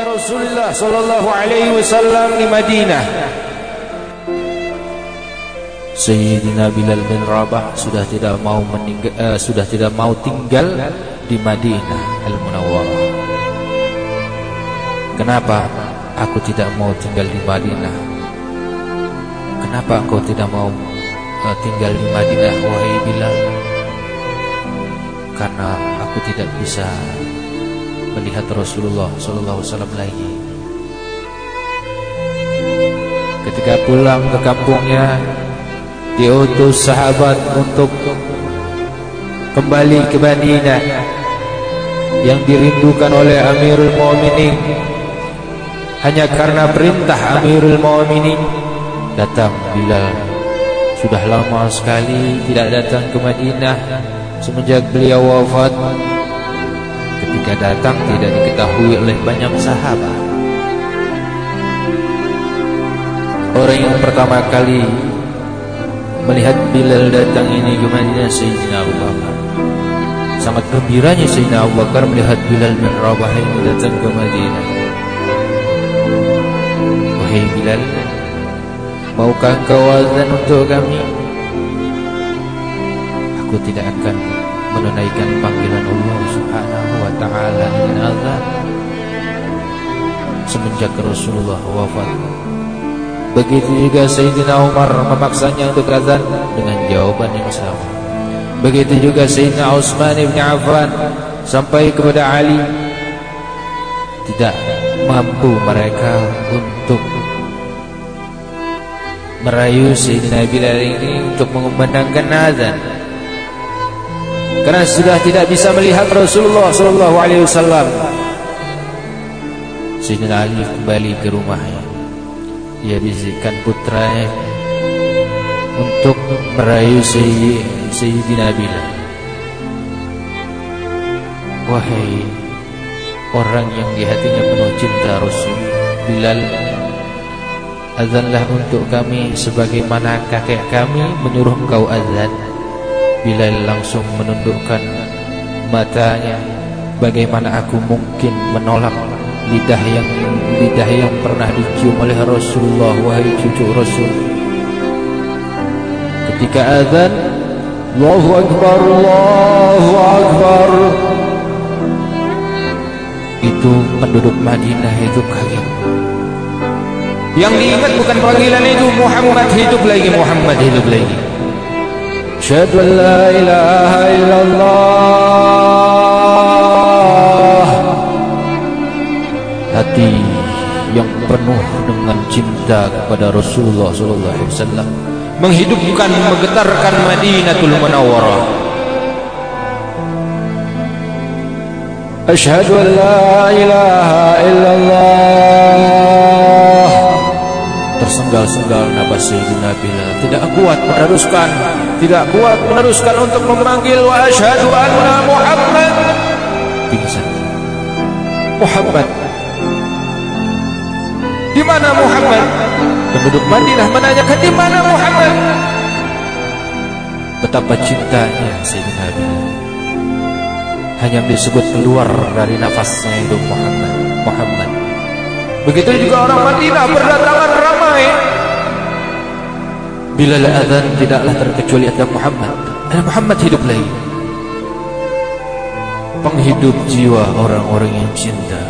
Rasulullah sallallahu alaihi wasallam di Madinah. Sayyidina Bilal bin Rabah sudah tidak mau meninggal uh, sudah tidak mau tinggal di Madinah Al-Munawwarah. Kenapa aku tidak mau tinggal di Madinah? Kenapa engkau tidak mau uh, tinggal di Madinah wahai Bilal? Karena aku tidak bisa melihat Rasulullah sallallahu alaihi wasallam lagi. Ketika pulang ke kampungnya, diutus sahabat untuk kembali ke Madinah yang dirindukan oleh Amirul Mu'minin hanya karena perintah Amirul Mu'minin datang Bilal sudah lama sekali tidak datang ke Madinah semenjak beliau wafat ketika datang tidak diketahui oleh banyak sahabat. Orang yang pertama kali melihat Bilal datang ini Madinah Sayyidina Abu Bakar. Sangat gembiranya Sayyidina Abu Bakar melihat Bilal bin Rabah ini datang ke Madinah. Wahai Bilal, maukah kau azan untuk kami? Aku tidak akan menunaikan panggilan Allah Subhanahu wa taala dengan azan semenjak Rasulullah wafat. Begitu juga Sayyidina Umar memaksanya untuk azan dengan jawaban yang sama. Begitu juga Sayyidina Utsman bin Affan sampai kepada Ali tidak mampu mereka untuk merayu Sayyidina Bilal ini untuk mengumandangkan azan karena sudah tidak bisa melihat Rasulullah sallallahu alaihi wasallam. Sayyidina Ali kembali ke rumahnya. Dia bisikkan putranya untuk merayu Sayyidina Bilal. Wahai orang yang di hatinya penuh cinta Rasul Bilal Azanlah untuk kami sebagaimana kakek kami menyuruh engkau azan Bilal langsung menundukkan matanya. Bagaimana aku mungkin menolak lidah yang lidah yang pernah dicium oleh Rasulullah wahai cucu Rasul? Ketika azan Allahu Akbar Allahu Akbar. Itu penduduk Madinah itu kaget Yang diingat bukan panggilan itu Muhammad hidup lagi Muhammad hidup lagi أشهد أن لا إله إلا الله hati yang penuh dengan cinta kepada Rasulullah sallallahu alaihi wasallam menghidupkan menggetarkan Madinatul Munawwarah Asyhadu an la ilaha illallah tersengal-sengal nafas Sayyidina Bilal tidak kuat meneruskan tidak kuat meneruskan untuk memanggil wa asyhadu anna Muhammad. Pingsan. Muhammad. Di mana Muhammad? Penduduk Madinah menanyakan di mana Muhammad? Betapa cintanya Sayyidina Bilal hanya disebut keluar dari nafasnya itu Muhammad. Muhammad. Begitu juga orang Madinah berdatangan ramai Bila azan tidaklah terkecuali ada Muhammad. Ada Muhammad hidup lagi Penghidup jiwa orang-orang yang cinta